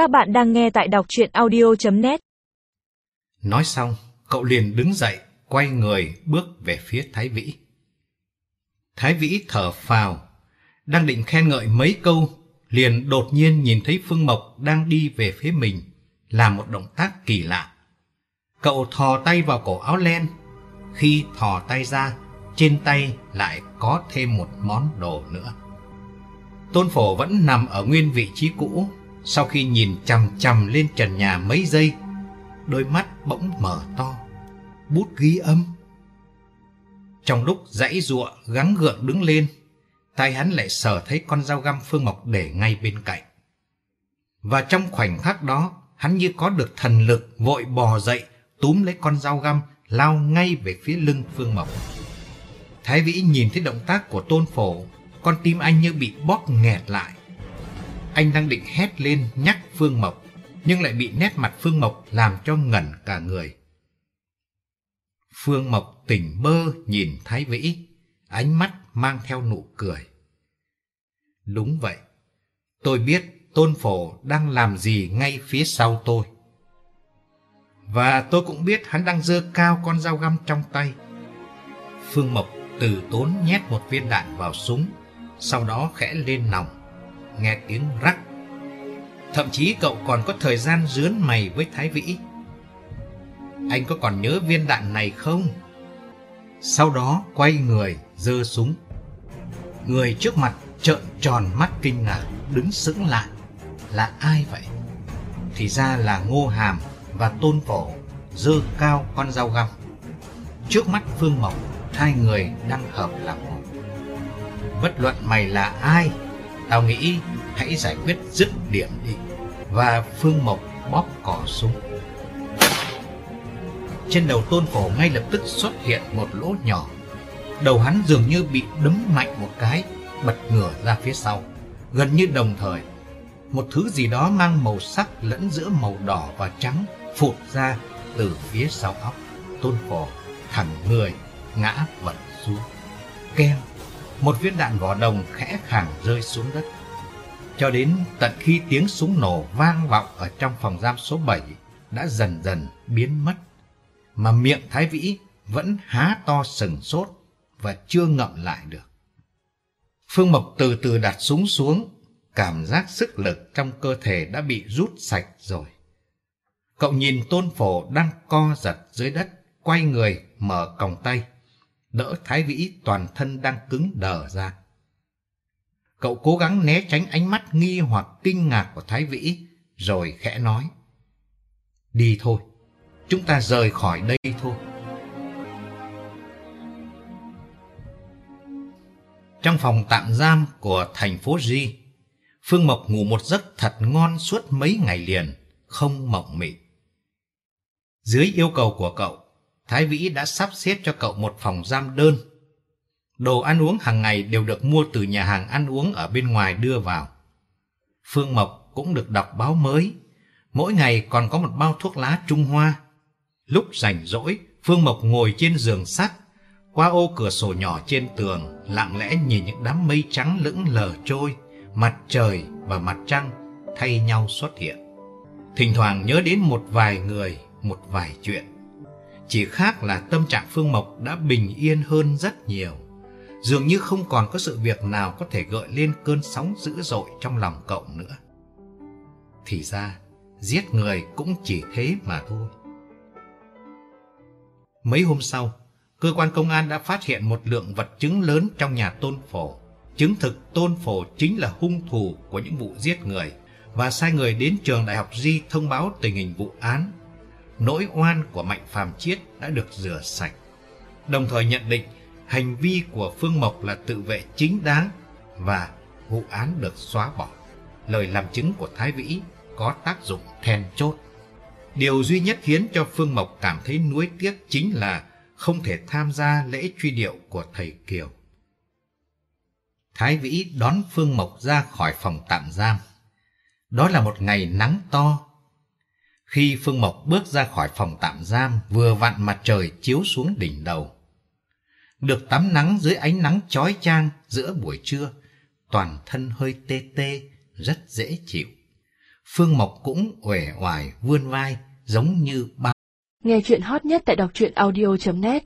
Các bạn đang nghe tại đọc chuyện audio.net Nói xong, cậu liền đứng dậy, quay người bước về phía Thái Vĩ. Thái Vĩ thở phào, đang định khen ngợi mấy câu, liền đột nhiên nhìn thấy Phương Mộc đang đi về phía mình, làm một động tác kỳ lạ. Cậu thò tay vào cổ áo len, khi thò tay ra, trên tay lại có thêm một món đồ nữa. Tôn phổ vẫn nằm ở nguyên vị trí cũ, sau khi nhìn chằm chằm lên trần nhà mấy giây, đôi mắt bỗng mở to, bút ghi âm. Trong lúc dãy ruộng gắng gượng đứng lên, tay hắn lại sờ thấy con dao găm Phương Mộc để ngay bên cạnh. Và trong khoảnh khắc đó, hắn như có được thần lực vội bò dậy, túm lấy con dao găm, lao ngay về phía lưng Phương Mộc. Thái Vĩ nhìn thấy động tác của Tôn Phổ, con tim anh như bị bóp nghẹt lại. Anh đang định hét lên nhắc Phương Mộc, nhưng lại bị nét mặt Phương Mộc làm cho ngẩn cả người. Phương Mộc tỉnh mơ nhìn Thái Vĩ, ánh mắt mang theo nụ cười. Đúng vậy, tôi biết Tôn Phổ đang làm gì ngay phía sau tôi. Và tôi cũng biết hắn đang dơ cao con dao găm trong tay. Phương Mộc từ tốn nhét một viên đạn vào súng, sau đó khẽ lên nòng, nghe tiếng rắc. Thậm chí cậu còn có thời gian dướn mày với Thái Vĩ. Anh có còn nhớ viên đạn này không? Sau đó quay người, dơ súng. Người trước mặt trợn tròn mắt kinh ngạc, đứng sững lại. Là ai vậy? Thì ra là Ngô Hàm và Tôn Phổ dơ cao con dao găm. Trước mắt Phương Mộc, hai người đang hợp làm một. Bất luận mày là ai, tao nghĩ hãy giải quyết dứt điểm đi. Và Phương Mộc bóp cò súng. Trên đầu Tôn Phổ ngay lập tức xuất hiện một lỗ nhỏ. Đầu hắn dường như bị đấm mạnh một cái, bật ngửa ra phía sau. Gần như đồng thời, một thứ gì đó mang màu sắc lẫn giữa màu đỏ và trắng phụt ra từ phía sau óc. Tôn Phổ thẳng người ngã vật xuống. Keng, một viên đạn vỏ đồng khẽ khàng rơi xuống đất. Cho đến tận khi tiếng súng nổ vang vọng ở trong phòng giam số 7 đã dần dần biến mất. Mà miệng Thái Vĩ vẫn há to sừng sốt và chưa ngậm lại được. Phương Mộc từ từ đặt súng xuống, cảm giác sức lực trong cơ thể đã bị rút sạch rồi. Cậu nhìn tôn phổ đang co giật dưới đất, quay người, mở còng tay, đỡ Thái Vĩ toàn thân đang cứng đờ ra. Cậu cố gắng né tránh ánh mắt nghi hoặc kinh ngạc của Thái Vĩ, rồi khẽ nói. Đi thôi, chúng ta rời khỏi đây thôi. Trong phòng tạm giam của thành phố Di, Phương Mộc ngủ một giấc thật ngon suốt mấy ngày liền, không mộng mị. Dưới yêu cầu của cậu, Thái Vĩ đã sắp xếp cho cậu một phòng giam đơn. Đồ ăn uống hàng ngày đều được mua từ nhà hàng ăn uống ở bên ngoài đưa vào. Phương Mộc cũng được đọc báo mới. Mỗi ngày còn có một bao thuốc lá Trung Hoa. Lúc rảnh rỗi, Phương Mộc ngồi trên giường sắt, qua ô cửa sổ nhỏ trên tường, lặng lẽ nhìn những đám mây trắng lững lờ trôi, mặt trời và mặt trăng thay nhau xuất hiện. Thỉnh thoảng nhớ đến một vài người, một vài chuyện. Chỉ khác là tâm trạng Phương Mộc đã bình yên hơn rất nhiều. Dường như không còn có sự việc nào có thể gợi lên cơn sóng dữ dội trong lòng cậu nữa. Thì ra, giết người cũng chỉ thế mà thôi. Mấy hôm sau, cơ quan công an đã phát hiện một lượng vật chứng lớn trong nhà tôn phổ. Chứng thực tôn phổ chính là hung thủ của những vụ giết người và sai người đến trường đại học Di thông báo tình hình vụ án. Nỗi oan của Mạnh Phàm Chiết đã được rửa sạch. Đồng thời nhận định hành vi của Phương Mộc là tự vệ chính đáng và vụ án được xóa bỏ. Lời làm chứng của Thái Vĩ có tác dụng then chốt. Điều duy nhất khiến cho Phương Mộc cảm thấy nuối tiếc chính là không thể tham gia lễ truy điệu của thầy Kiều. Thái Vĩ đón Phương Mộc ra khỏi phòng tạm giam. Đó là một ngày nắng to. Khi Phương Mộc bước ra khỏi phòng tạm giam, vừa vặn mặt trời chiếu xuống đỉnh đầu. Được tắm nắng dưới ánh nắng chói chang giữa buổi trưa, toàn thân hơi tê tê, rất dễ chịu. Phương Mộc cũng uể oải vươn vai giống như ba. Nghe chuyện hot nhất tại đọc truyện audio.net